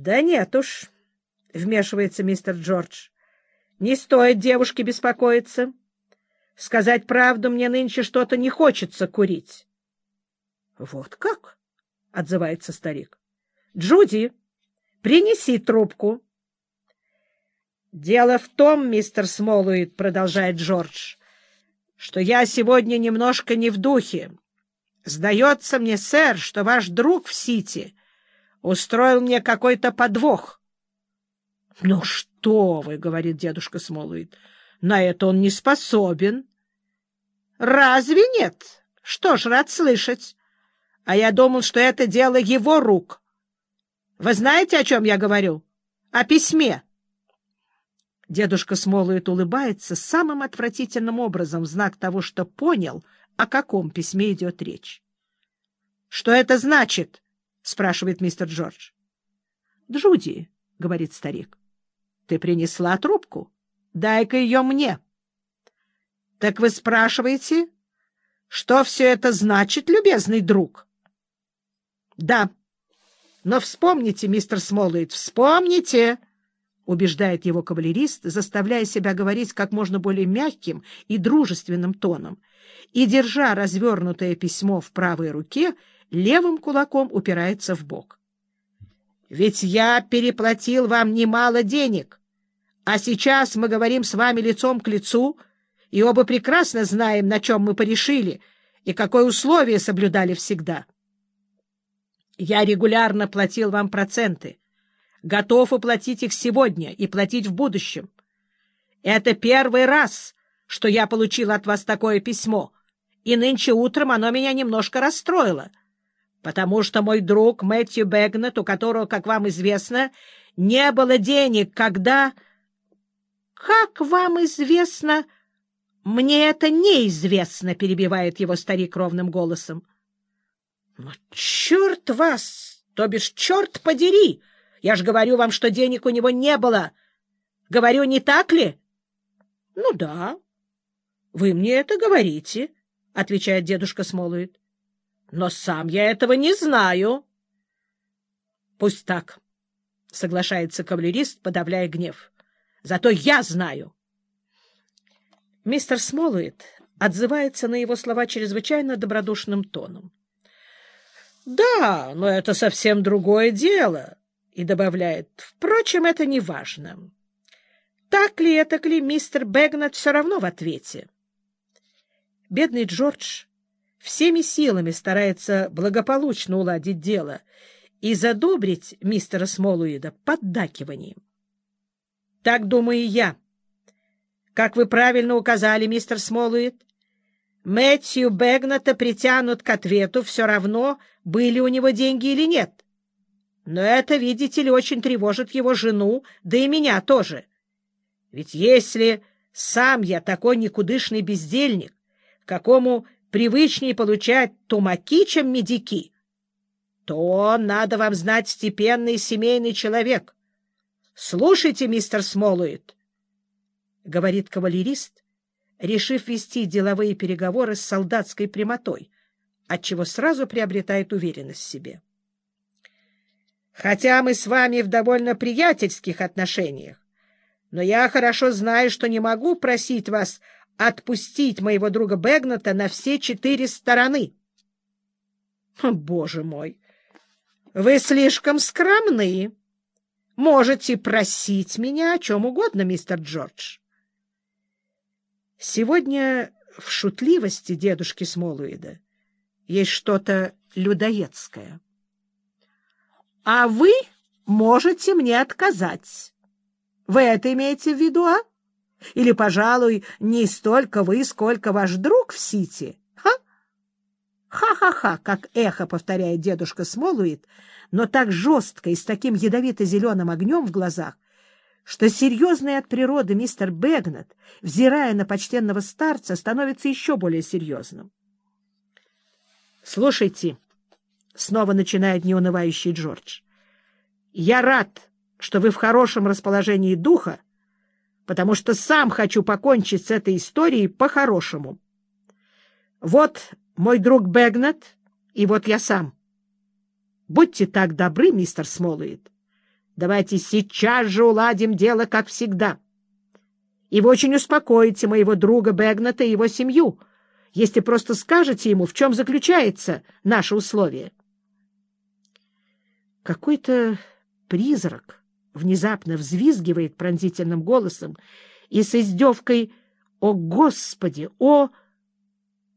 Да нет уж, — вмешивается мистер Джордж. — Не стоит девушке беспокоиться. Сказать правду, мне нынче что-то не хочется курить. — Вот как? — отзывается старик. — Джуди, принеси трубку. — Дело в том, мистер Смолуит, — продолжает Джордж, — что я сегодня немножко не в духе. Сдается мне, сэр, что ваш друг в Сити устроил мне какой-то подвох. — Ну что вы, — говорит дедушка Смолуит, — на это он не способен. — Разве нет? Что ж, рад слышать. А я думал, что это дело его рук. Вы знаете, о чем я говорю? О письме. Дедушка Смолует улыбается самым отвратительным образом в знак того, что понял, о каком письме идет речь. — Что это значит? — спрашивает мистер Джордж. — Джуди, — говорит старик, — ты принесла трубку. Дай-ка ее мне. — Так вы спрашиваете, что все это значит, любезный друг? — Да. Но вспомните, мистер Смолуит, вспомните, — убеждает его кавалерист, заставляя себя говорить как можно более мягким и дружественным тоном, и, держа развернутое письмо в правой руке, — левым кулаком упирается в бок. «Ведь я переплатил вам немало денег, а сейчас мы говорим с вами лицом к лицу, и оба прекрасно знаем, на чем мы порешили и какое условие соблюдали всегда. Я регулярно платил вам проценты, готов уплатить их сегодня и платить в будущем. Это первый раз, что я получил от вас такое письмо, и нынче утром оно меня немножко расстроило» потому что мой друг Мэтью Бэгнет, у которого, как вам известно, не было денег, когда... — Как вам известно? — Мне это неизвестно, — перебивает его старик ровным голосом. — Ну, черт вас! То бишь, черт подери! Я же говорю вам, что денег у него не было. Говорю, не так ли? — Ну да. — Вы мне это говорите, — отвечает дедушка Смолует. Но сам я этого не знаю. — Пусть так, — соглашается кавалерист, подавляя гнев. — Зато я знаю. Мистер Смолуит отзывается на его слова чрезвычайно добродушным тоном. — Да, но это совсем другое дело, — и добавляет, — впрочем, это не важно. Так ли, это ли, мистер Бэгнет все равно в ответе. Бедный Джордж всеми силами старается благополучно уладить дело и задобрить мистера Смолуида поддакиванием. Так думаю я. Как вы правильно указали, мистер Смолуид, Мэтью Бэгната притянут к ответу все равно, были у него деньги или нет. Но это, видите ли, очень тревожит его жену, да и меня тоже. Ведь если сам я такой никудышный бездельник, какому привычнее получать тумаки, чем медики, то надо вам знать степенный семейный человек. Слушайте, мистер Смолуит, — говорит кавалерист, решив вести деловые переговоры с солдатской прямотой, отчего сразу приобретает уверенность в себе. Хотя мы с вами в довольно приятельских отношениях, но я хорошо знаю, что не могу просить вас отпустить моего друга Бэгната на все четыре стороны. Боже мой! Вы слишком скромны. Можете просить меня о чем угодно, мистер Джордж. Сегодня в шутливости дедушки Смолуида есть что-то людоедское. А вы можете мне отказать. Вы это имеете в виду, а? Или, пожалуй, не столько вы, сколько ваш друг в Сити? Ха? Ха-ха-ха, как эхо повторяет дедушка Смолуит, но так жестко и с таким ядовито-зеленым огнем в глазах, что серьезный от природы мистер Бэгнет, взирая на почтенного старца, становится еще более серьезным. «Слушайте», — снова начинает неунывающий Джордж, — «я рад, что вы в хорошем расположении духа, потому что сам хочу покончить с этой историей по-хорошему. Вот мой друг Бэгнет, и вот я сам. Будьте так добры, мистер Смолуит. Давайте сейчас же уладим дело, как всегда. И вы очень успокоите моего друга Бэгната и его семью, если просто скажете ему, в чем заключается наше условие. Какой-то призрак внезапно взвизгивает пронзительным голосом и с издевкой «О, Господи! О!»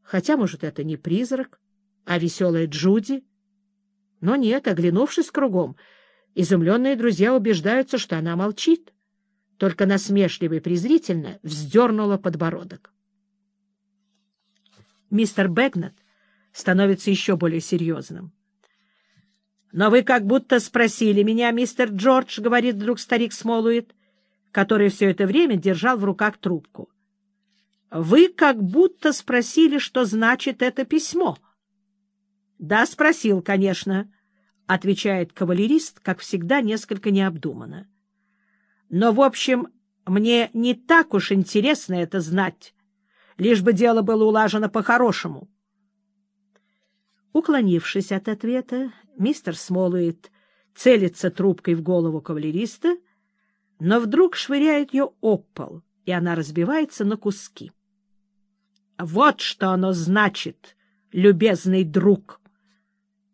Хотя, может, это не призрак, а веселая Джуди. Но нет, оглянувшись кругом, изумленные друзья убеждаются, что она молчит, только насмешливо и презрительно вздернула подбородок. Мистер Бэгнет становится еще более серьезным. «Но вы как будто спросили меня, мистер Джордж», — говорит вдруг старик Смолуит, который все это время держал в руках трубку. «Вы как будто спросили, что значит это письмо». «Да, спросил, конечно», — отвечает кавалерист, как всегда, несколько необдуманно. «Но, в общем, мне не так уж интересно это знать, лишь бы дело было улажено по-хорошему». Уклонившись от ответа, мистер Смолуит целится трубкой в голову кавалериста, но вдруг швыряет ее об пол, и она разбивается на куски. «Вот что оно значит, любезный друг!»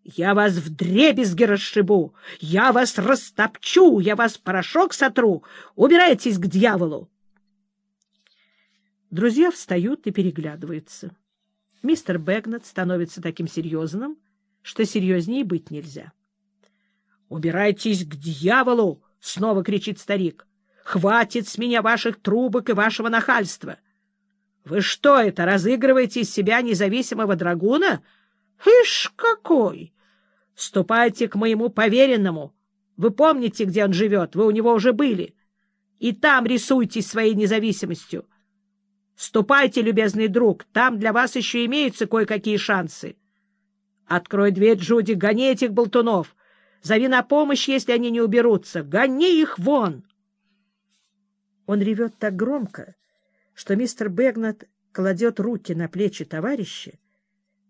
Я вас в дребезги расшибу, я вас растопчу, я вас порошок сотру. Убирайтесь к дьяволу. Друзья встают и переглядываются. Мистер Бэгнет становится таким серьезным, что серьезнее быть нельзя. — Убирайтесь к дьяволу! — снова кричит старик. — Хватит с меня ваших трубок и вашего нахальства! Вы что это, разыгрываете из себя независимого драгуна? Ишь какой! Ступайте к моему поверенному. Вы помните, где он живет, вы у него уже были. И там рисуйтесь своей независимостью. Ступайте, любезный друг, там для вас еще имеются кое-какие шансы. Открой дверь, Джуди, гони этих болтунов. Зови на помощь, если они не уберутся. Гони их вон!» Он ревет так громко, что мистер Бэгнат кладет руки на плечи товарища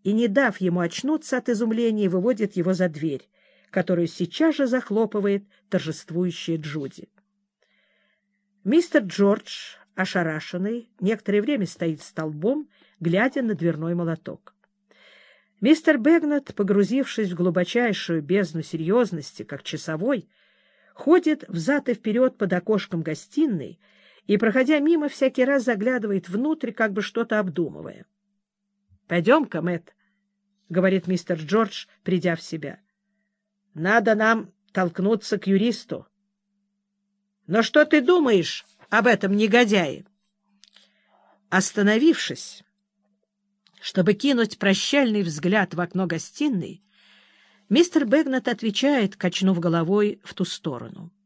и, не дав ему очнуться от изумления, выводит его за дверь, которую сейчас же захлопывает торжествующая Джуди. Мистер Джордж, ошарашенный, некоторое время стоит столбом, глядя на дверной молоток. Мистер Бэгнет, погрузившись в глубочайшую бездну серьезности, как часовой, ходит взад и вперед под окошком гостиной и, проходя мимо, всякий раз заглядывает внутрь, как бы что-то обдумывая. Пойдем-ка, говорит мистер Джордж, придя в себя. — Надо нам толкнуться к юристу. — Но что ты думаешь об этом негодяе? Остановившись, чтобы кинуть прощальный взгляд в окно гостиной, мистер Бэгнет отвечает, качнув головой в ту сторону. —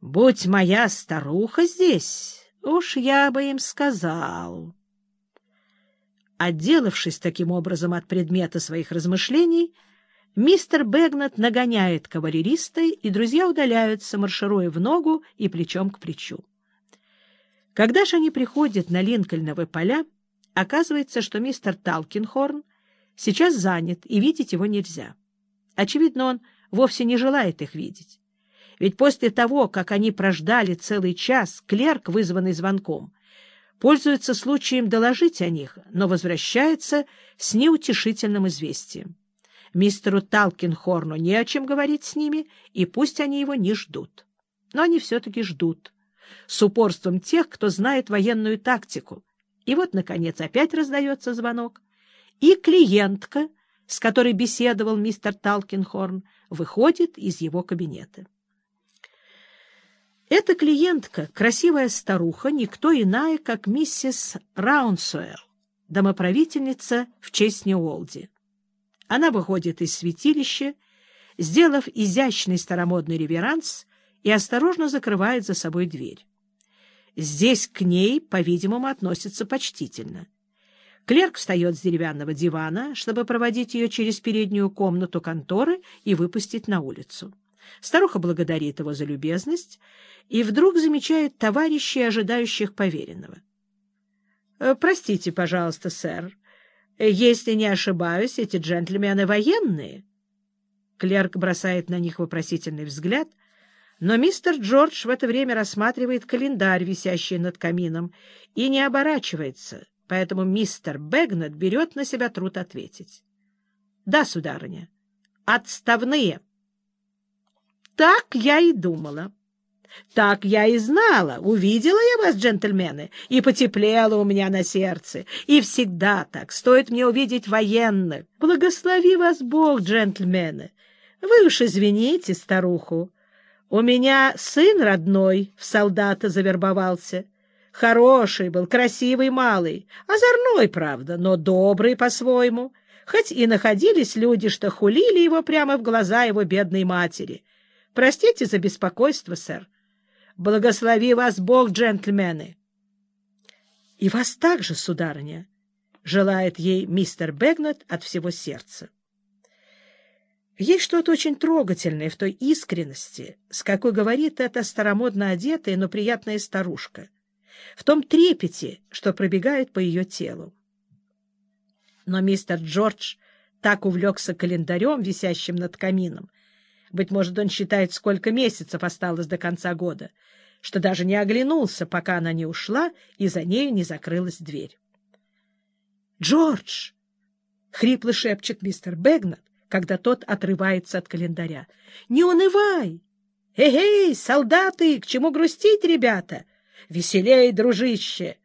Будь моя старуха здесь, уж я бы им сказал. Отделавшись таким образом от предмета своих размышлений, мистер Бэгнет нагоняет кавалериста, и друзья удаляются, маршируя в ногу и плечом к плечу. Когда же они приходят на Линкольновы поля, оказывается, что мистер Талкинхорн сейчас занят, и видеть его нельзя. Очевидно, он вовсе не желает их видеть. Ведь после того, как они прождали целый час, клерк, вызванный звонком, пользуется случаем доложить о них, но возвращается с неутешительным известием. Мистеру Талкинхорну не о чем говорить с ними, и пусть они его не ждут. Но они все-таки ждут, с упорством тех, кто знает военную тактику. И вот, наконец, опять раздается звонок, и клиентка, с которой беседовал мистер Талкинхорн, выходит из его кабинета. Эта клиентка, красивая старуха, никто иная, как миссис Раунсуэлл, домоправительница в честь Неолди. Она выходит из святилища, сделав изящный старомодный реверанс, и осторожно закрывает за собой дверь. Здесь к ней, по-видимому, относятся почтительно. Клерк встает с деревянного дивана, чтобы проводить ее через переднюю комнату конторы и выпустить на улицу. Старуха благодарит его за любезность и вдруг замечает товарищей, ожидающих поверенного. «Э, — Простите, пожалуйста, сэр, если не ошибаюсь, эти джентльмены военные? Клерк бросает на них вопросительный взгляд, Но мистер Джордж в это время рассматривает календарь, висящий над камином, и не оборачивается, поэтому мистер Бэгнет берет на себя труд ответить. — Да, сударыня, отставные. — Так я и думала. Так я и знала. Увидела я вас, джентльмены, и потеплело у меня на сердце. И всегда так. Стоит мне увидеть военных. Благослови вас Бог, джентльмены. Вы уж извините старуху. У меня сын родной в солдата завербовался. Хороший был, красивый малый, озорной, правда, но добрый по-своему. Хоть и находились люди, что хулили его прямо в глаза его бедной матери. Простите за беспокойство, сэр. Благослови вас Бог, джентльмены! — И вас также, сударыня, — желает ей мистер Бэгнет от всего сердца. Есть что-то очень трогательное в той искренности, с какой говорит эта старомодно одетая, но приятная старушка, в том трепете, что пробегает по ее телу. Но мистер Джордж так увлекся календарем, висящим над камином, быть может, он считает, сколько месяцев осталось до конца года, что даже не оглянулся, пока она не ушла, и за нею не закрылась дверь. «Джордж!» — хрипло шепчет мистер Бэгнат, когда тот отрывается от календаря. «Не унывай! Эй-эй, солдаты, к чему грустить, ребята? Веселей, дружище!»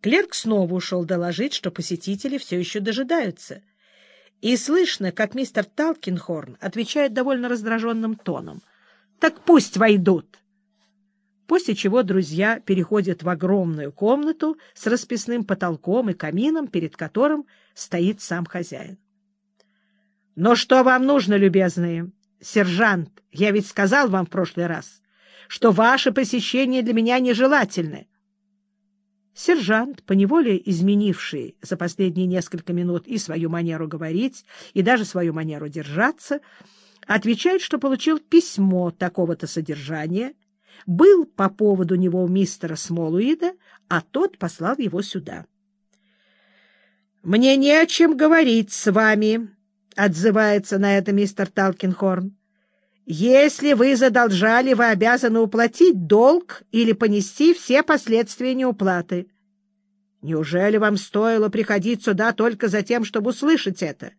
Клерк снова ушел доложить, что посетители все еще дожидаются. И слышно, как мистер Талкинхорн отвечает довольно раздраженным тоном. «Так пусть войдут!» После чего друзья переходят в огромную комнату с расписным потолком и камином, перед которым стоит сам хозяин. Но что вам нужно, любезные? Сержант, я ведь сказал вам в прошлый раз, что ваше посещение для меня нежелательно. Сержант, поневоле изменивший за последние несколько минут и свою манеру говорить, и даже свою манеру держаться, отвечает, что получил письмо такого-то содержания, был по поводу него мистера Смолуида, а тот послал его сюда. «Мне не о чем говорить с вами», — отзывается на это мистер Талкинхорн. «Если вы задолжали, вы обязаны уплатить долг или понести все последствия неуплаты. Неужели вам стоило приходить сюда только за тем, чтобы услышать это?»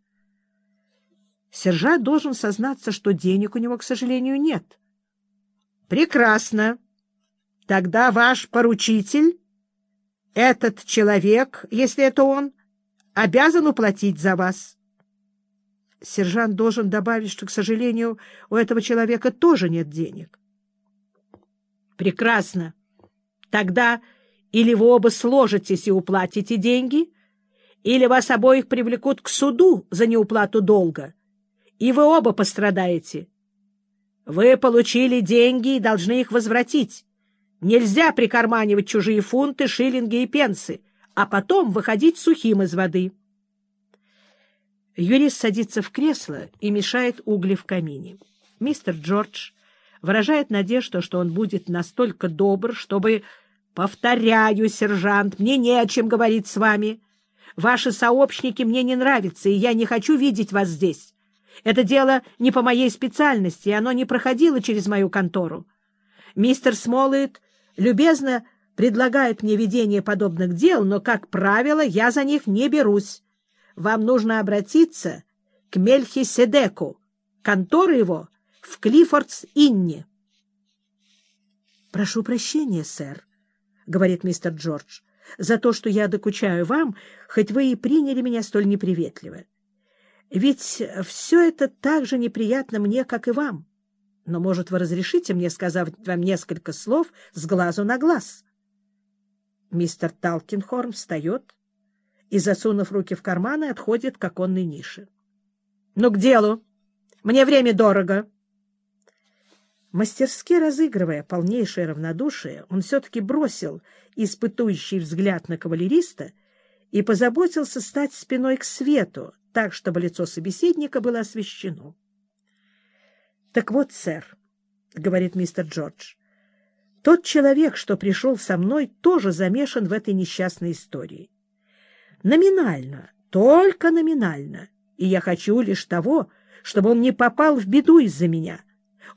Сержант должен сознаться, что денег у него, к сожалению, нет. «Прекрасно. Тогда ваш поручитель, этот человек, если это он, обязан уплатить за вас». Сержант должен добавить, что, к сожалению, у этого человека тоже нет денег. Прекрасно. Тогда или вы оба сложитесь и уплатите деньги, или вас обоих привлекут к суду за неуплату долга, и вы оба пострадаете. Вы получили деньги и должны их возвратить. Нельзя прикарманивать чужие фунты, шиллинги и пенсы, а потом выходить сухим из воды. Юрист садится в кресло и мешает угли в камине. Мистер Джордж выражает надежду, что он будет настолько добр, чтобы... Повторяю, сержант, мне не о чем говорить с вами. Ваши сообщники мне не нравятся, и я не хочу видеть вас здесь. Это дело не по моей специальности, и оно не проходило через мою контору. Мистер Смоллет любезно предлагает мне ведение подобных дел, но, как правило, я за них не берусь вам нужно обратиться к Мельхиседеку, контора его в Клиффордс-Инне. — Прошу прощения, сэр, — говорит мистер Джордж, — за то, что я докучаю вам, хоть вы и приняли меня столь неприветливо. Ведь все это так же неприятно мне, как и вам. Но, может, вы разрешите мне сказать вам несколько слов с глазу на глаз? Мистер Талкинхорн встает и, засунув руки в карманы, отходит к оконной нише. — Ну, к делу! Мне время дорого! Мастерски разыгрывая полнейшее равнодушие, он все-таки бросил испытующий взгляд на кавалериста и позаботился стать спиной к свету, так, чтобы лицо собеседника было освещено. — Так вот, сэр, — говорит мистер Джордж, — тот человек, что пришел со мной, тоже замешан в этой несчастной истории. Номинально, только номинально. И я хочу лишь того, чтобы он не попал в беду из-за меня.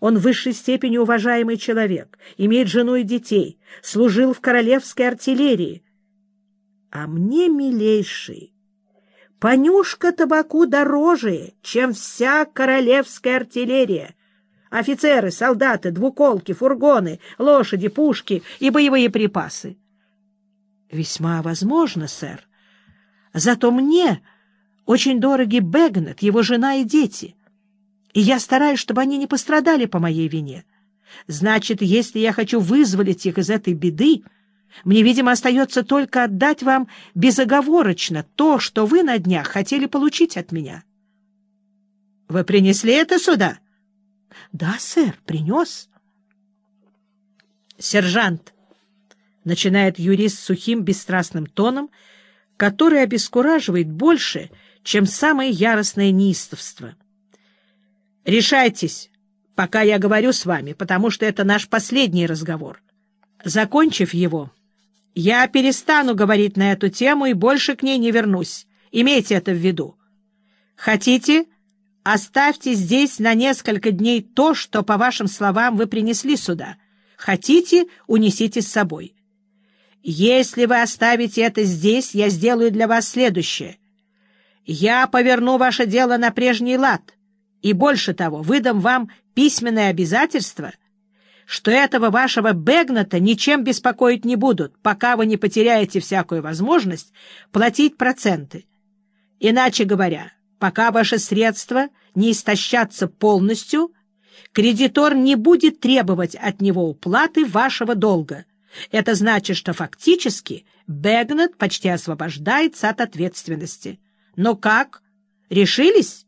Он в высшей степени уважаемый человек, имеет жену и детей, служил в королевской артиллерии. А мне, милейший, понюшка табаку дороже, чем вся королевская артиллерия. Офицеры, солдаты, двуколки, фургоны, лошади, пушки и боевые припасы. — Весьма возможно, сэр. Зато мне очень дороги Бэгнет, его жена и дети. И я стараюсь, чтобы они не пострадали по моей вине. Значит, если я хочу вызволить их из этой беды, мне, видимо, остается только отдать вам безоговорочно то, что вы на днях хотели получить от меня. — Вы принесли это сюда? — Да, сэр, принес. — Сержант, — начинает юрист сухим, бесстрастным тоном, который обескураживает больше, чем самое яростное неистовство. — Решайтесь, пока я говорю с вами, потому что это наш последний разговор. Закончив его, я перестану говорить на эту тему и больше к ней не вернусь. Имейте это в виду. Хотите, оставьте здесь на несколько дней то, что, по вашим словам, вы принесли сюда. Хотите, унесите с собой. Если вы оставите это здесь, я сделаю для вас следующее. Я поверну ваше дело на прежний лад, и больше того, выдам вам письменное обязательство, что этого вашего Бэгната ничем беспокоить не будут, пока вы не потеряете всякую возможность платить проценты. Иначе говоря, пока ваши средства не истощатся полностью, кредитор не будет требовать от него уплаты вашего долга. Это значит, что фактически Бэгнет почти освобождается от ответственности. Но как? Решились?